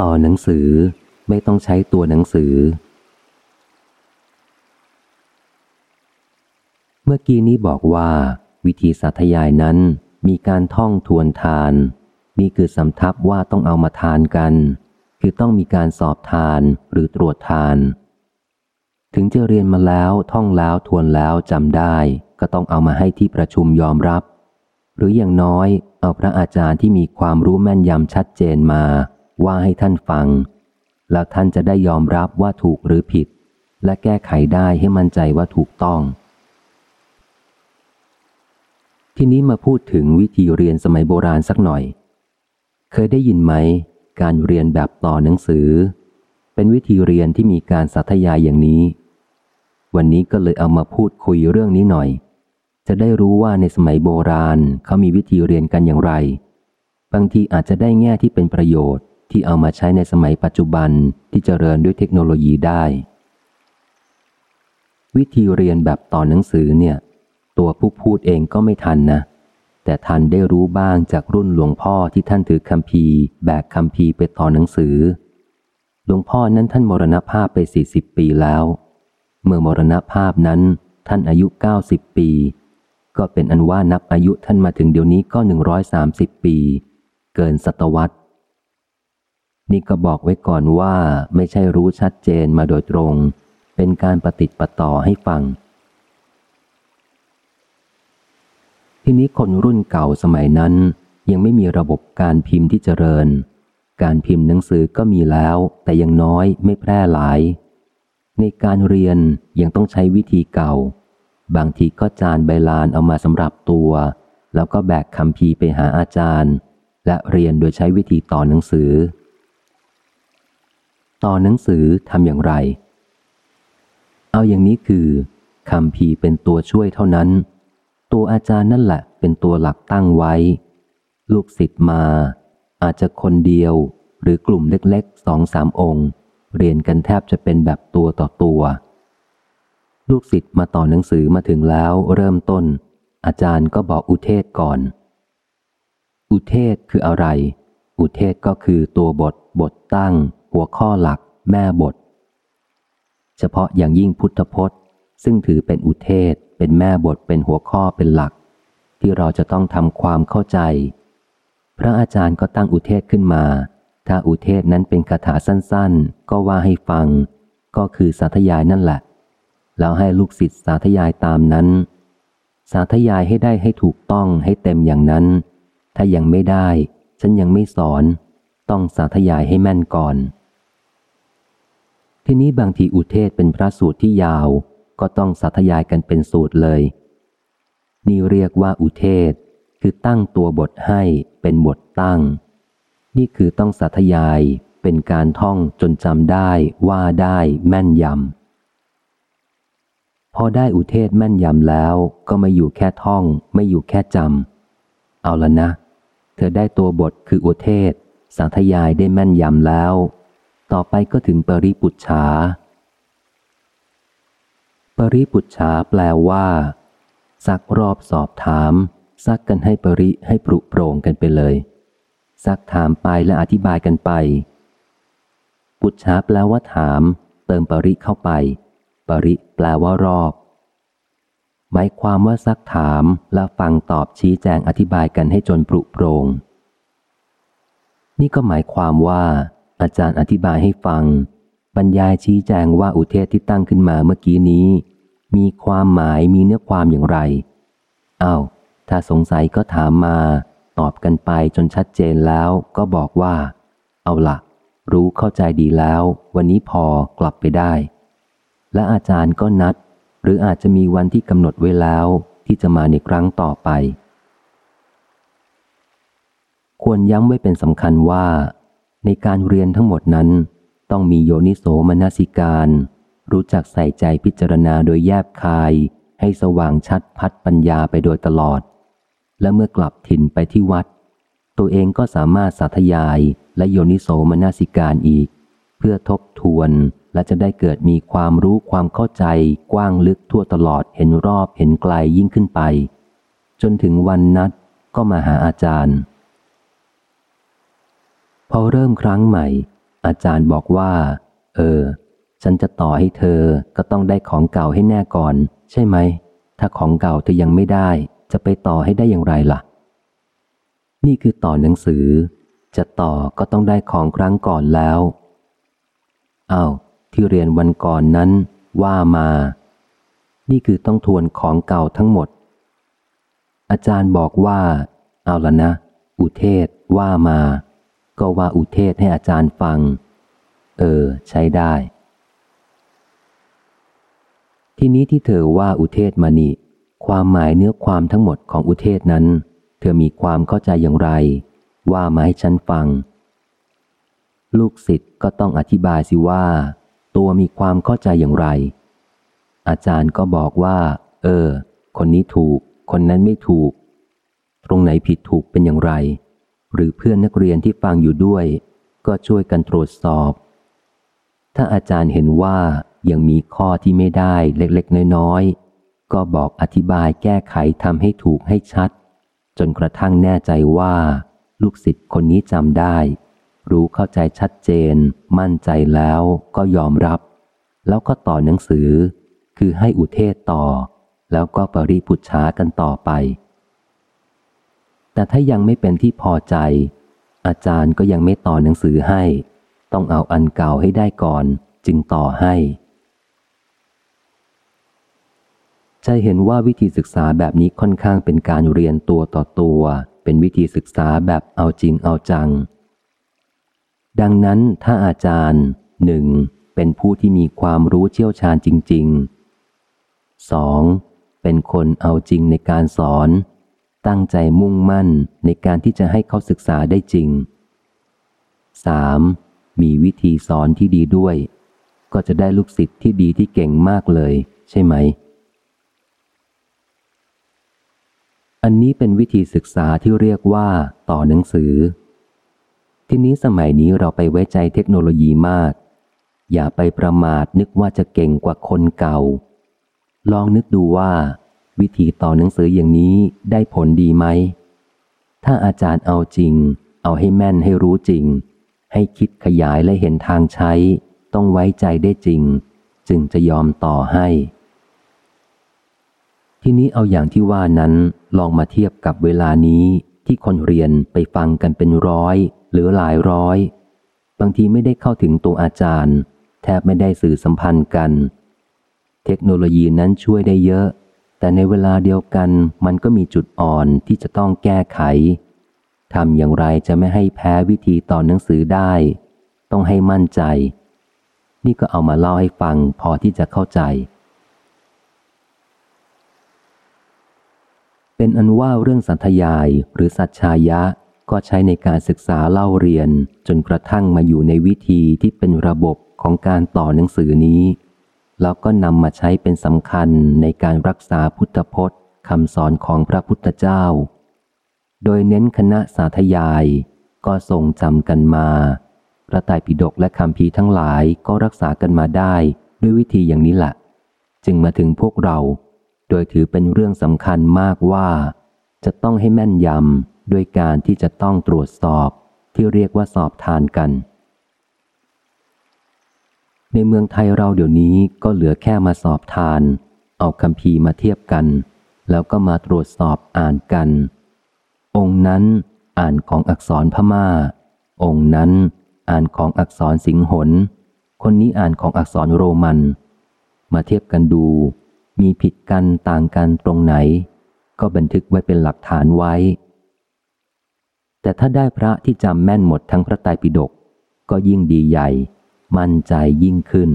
ต่อหนังสือไม่ต้องใช้ตัวหนังสือ เมื่อกี้นี้บอกว่า วิธีสาธยายนั้นมีการท่องทวนทาน นี่คือสำทับว่าต้องเอามาทานกัน คือต้องมีการสอบทานหรือตรวจทาน ถึงจะเรียนมาแล้วท่องแล้วทวนแล้วจำได้ ก็ต้องเอามาให้ที่ประชุมยอมรับ หรืออย่างน้อยเอาพระอาจารย์ที่มีความรู้แม่นยำชัดเจนมา ว่าให้ท่านฟัง แล้วท่านจะได้ยอมรับว่าถูกหรือผิด และแก้ไขได้ให้มั่นใจว่าถูกต้อง ทีนี้มาพูดถึงวิธีเรียนสมัยโบราณสักหน่อย เคยได้ยินไหม การเรียนแบบต่อหนังสือ เป็นวิธีเรียนที่มีการสาธยายอย่างนี้ วันนี้ก็เลยเอามาพูดคุยเรื่องนี้หน่อยจะได้รู้ว่าในสมัยโบราณเขามีวิธีเรียนกันอย่างไร บางทีอาจจะได้แง่ที่เป็นประโยชน์ ที่เอามาใช้ในสมัยปัจจุบันที่เจริญด้วยเทคโนโลยีได้ วิธีเรียนแบบต่อหนังสือเนี่ย ตัวผู้พูดเองก็ไม่ทันนะ แต่ทันได้รู้บ้างจากรุ่นหลวงพ่อที่ท่านถือคัมภีร์แบกคัมภีร์ไปต่อหนังสือ หลวงพ่อนั้นท่านมรณภาพไปสี่สิบปีแล้ว เมื่อมรณภาพนั้นท่านอายุเก้าสิบปี ก็เป็นอันว่านับอายุท่านมาถึงเดี๋ยวนี้ก็หนึ่งร้อยสามสิบปี เกินศตวรรษ นี่ก็บอกไว้ก่อนว่าไม่ใช่รู้ชัดเจนมาโดยตรง เป็นการปฏิติปต่อให้ฟัง ทีนี้คนรุ่นเก่าสมัยนั้น ยังไม่มีระบบการพิมพ์ที่เจริญ การพิมพ์หนังสือก็มีแล้ว แต่ยังน้อยไม่แพร่หลาย ในการเรียนยังต้องใช้วิธีเก่า บางทีก็จานใบลานเอามาสำหรับตัว แล้วก็แบกคำพีไปหาอาจารย์ และเรียนโดยใช้วิธีต่อหนังสือ ต่อหนังสือทำอย่างไร เอาอย่างนี้คือคำพีเป็นตัวช่วยเท่านั้น ตัวอาจารย์นั่นแหละเป็นตัวหลักตั้งไว้ ลูกศิษย์มา อาจจะคนเดียวหรือกลุ่มเล็กๆสองสามองค์ เรียนกันแทบจะเป็นแบบตัวต่อตัว ลูกศิษย์มาต่อหนังสือมาถึงแล้วเริ่มต้น อาจารย์ก็บอกอุเทศก่อน อุเทศคืออะไร อุเทศก็คือตัวบทบทตั้ง หัวข้อหลักแม่บท เฉพาะอย่างยิ่งพุทธพจน์ ซึ่งถือเป็นอุเทศ เป็นแม่บทเป็นหัวข้อเป็นหลัก ที่เราจะต้องทำความเข้าใจ พระอาจารย์ก็ตั้งอุเทศขึ้นมา ถ้าอุเทศนั้นเป็นคาถาสั้นๆ ก็ว่าให้ฟัง ก็คือสาธยายนั่นแหละ แล้วให้ลูกศิษย์สาธยายตามนั้น สาธยายให้ได้ให้ถูกต้องให้เต็มอย่างนั้น ถ้ายังไม่ได้ ฉันยังไม่สอน ต้องสาธยายให้แม่นก่อน ทีนี้บางทีอุเทศเป็นพระสูตรที่ยาว ก็ต้องสาธยายกันเป็นสูตรเลย นี่เรียกว่าอุเทศคือตั้งตัวบทให้เป็นบทตั้ง นี่คือต้องสาธยายเป็นการท่องจนจำได้ว่าได้แม่นยำพอได้อุเทศแม่นยำแล้วก็ไม่อยู่แค่ท่อง ไม่อยู่แค่จำเอาละนะ เธอได้ตัวบทคืออุเทศสาธยายได้แม่นยำแล้ว ต่อไปก็ถึงปริปุจฉา ปริปุจฉาแปลว่าซักรอบสอบถาม ซักกันให้ปริให้ปรุโปร่งกันไปเลย ซักถามไปและอธิบายกันไป ปุจฉาแปลว่าถาม เติมปริเข้าไป ปริแปลว่ารอบ หมายความว่าซักถามและฟังตอบชี้แจงอธิบายกันให้จนปรุโปร่งนี่ก็หมายความว่า อาจารย์อธิบายให้ฟัง บรรยายชี้แจงว่าอุเทศที่ตั้งขึ้นมาเมื่อกี้นี้ มีความหมายมีเนื้อความอย่างไรอา้าวถ้าสงสัยก็ถามมา ตอบกันไปจนชัดเจนแล้วก็บอกว่า เอาละรู้เข้าใจดีแล้ว วันนี้พอกลับไปได้ และอาจารย์ก็นัด หรืออาจจะมีวันที่กำหนดไว้แล้วที่จะมาในครั้งต่อไป ควรย้ำไว้เป็นสำคัญว่า ในการเรียนทั้งหมดนั้น ต้องมีโยนิโสมนสิการ รู้จักใส่ใจพิจารณาโดยแยบคาย ให้สว่างชัดพัดปัญญาไปโดยตลอด และเมื่อกลับถิ่นไปที่วัด ตัวเองก็สามารถสาธยายและโยนิโสมนสิการอีก เพื่อทบทวนและจะได้เกิดมีความรู้ความเข้าใจกว้างลึกทั่วตลอดเห็นรอบเห็นไกลยิ่งขึ้นไป จนถึงวันนัดก็มาหาอาจารย์ พอเริ่มครั้งใหม่ อาจารย์บอกว่า เออ ฉันจะต่อให้เธอก็ต้องได้ของเก่าให้แน่ก่อน ใช่ไหม ถ้าของเก่าเธอยังไม่ได้ จะไปต่อให้ได้อย่างไรล่ะ นี่คือต่อหนังสือ จะต่อก็ต้องได้ของครั้งก่อนแล้วอา้าวที่เรียนวันก่อนนั้น ว่ามา นี่คือต้องทวนของเก่าทั้งหมด อาจารย์บอกว่า เอาละนะ อุเทศว่ามา ก็ว่าอุเทศให้อาจารย์ฟัง เออ ใช้ได้ ทีนี้ที่เธอว่าอุเทศมานีความหมายเนื้อความทั้งหมดของอุเทศนั้น เธอมีความเข้าใจอย่างไร ว่ามาให้ฉันฟัง ลูกศิษย์ก็ต้องอธิบายสิว่า ตัวมีความเข้าใจอย่างไร อาจารย์ก็บอกว่า เออ คนนี้ถูก คนนั้นไม่ถูก ตรงไหนผิดถูกเป็นอย่างไร หรือเพื่อนนักเรียนที่ฟังอยู่ด้วย ก็ช่วยกันตรวจสอบ ถ้าอาจารย์เห็นว่ายังมีข้อที่ไม่ได้เล็กๆ น้อยๆ ก็บอกอธิบายแก้ไขทำให้ถูกให้ชัด จนกระทั่งแน่ใจว่า ลูกศิษย์คนนี้จำได้ รู้เข้าใจชัดเจน มั่นใจแล้วก็ยอมรับ แล้วก็ต่อหนังสือ คือให้อุเทศต่อ แล้วก็ปริพุชากันต่อไป แต่ถ้ายังไม่เป็นที่พอใจ อาจารย์ก็ยังไม่ต่อหนังสือให้ ต้องเอาอันเก่าให้ได้ก่อน จึงต่อให้ จะเห็นว่าวิธีศึกษาแบบนี้ค่อนข้างเป็นการเรียนตัวต่อตัว เป็นวิธีศึกษาแบบเอาจริงเอาจัง ดังนั้นถ้าอาจารย์หนึ่งเป็นผู้ที่มีความรู้เชี่ยวชาญจริงๆสองเป็นคนเอาจริงในการสอน ตั้งใจมุ่งมั่นในการที่จะให้เขาศึกษาได้จริงสามมีวิธีสอนที่ดีด้วย ก็จะได้ลูกศิษย์ที่ดีที่เก่งมากเลย ใช่ไหม อันนี้เป็นวิธีศึกษาที่เรียกว่า ต่อหนังสือ ทีนี้สมัยนี้เราไปไว้ใจเทคโนโลยีมาก อย่าไปประมาทนึกว่าจะเก่งกว่าคนเก่า ลองนึกดูว่า วิธีต่อหนังสืออย่างนี้ได้ผลดีไหม ถ้าอาจารย์เอาจริง เอาให้แม่นให้รู้จริง ให้คิดขยายและเห็นทางใช้ ต้องไว้ใจได้จริง จึงจะยอมต่อให้ ทีนี้เอาอย่างที่ว่านั้นลองมาเทียบกับเวลานี้ที่คนเรียนไปฟังกันเป็นร้อย หรือหลายร้อย บางทีไม่ได้เข้าถึงตัวอาจารย์ แทบไม่ได้สื่อสัมพันธ์กัน เทคโนโลยีนั้นช่วยได้เยอะ แต่ในเวลาเดียวกันมันก็มีจุดอ่อนที่จะต้องแก้ไขทำอย่างไรจะไม่ให้แพ้วิธีต่อหนังสือได้ ต้องให้มั่นใจ นี่ก็เอามาเล่าให้ฟังพอที่จะเข้าใจ เป็นอันว่าเรื่องสัตยายหรือสัจชายะก็ใช้ในการศึกษาเล่าเรียนจนกระทั่งมาอยู่ในวิธีที่เป็นระบบของการต่อหนังสือนี้ แล้วก็นำมาใช้เป็นสำคัญในการรักษาพุทธพจน์คำสอนของพระพุทธเจ้า โดยเน้นคณะสาธยายก็ทรงจำกันมาพระไตรปิฎกและคำพีทั้งหลายก็รักษากันมาได้ด้วยวิธีอย่างนี้แหละจึงมาถึงพวกเรา โดยถือเป็นเรื่องสำคัญมากว่า จะต้องให้แม่นยำโดยการที่จะต้องตรวจสอบที่เรียกว่าสอบทานกัน ในเมืองไทยเราเดี๋ยวนี้ก็เหลือแค่มาสอบทาน เอาคำพีมาเทียบกัน แล้วก็มาตรวจสอบอ่านกัน องค์นั้นอ่านของอักษรพมา่า องค์นั้นอ่านของอักษรสิงหนคนนี้อ่านของอักษรโรมัน มาเทียบกันดู มีผิดกันต่างกันตรงไหน ก็บันทึกไว้เป็นหลักฐานไว้ แต่ถ้าได้พระที่จำแม่นหมดทั้งพระไตรปิฎกก็ยิ่งดีใหญ่ มั่นใจยิ่งขึ้น